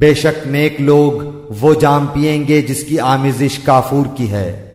बेशक नेक लोग वो जाम पिएँगे जिसकी आमिजिश काफूर की है।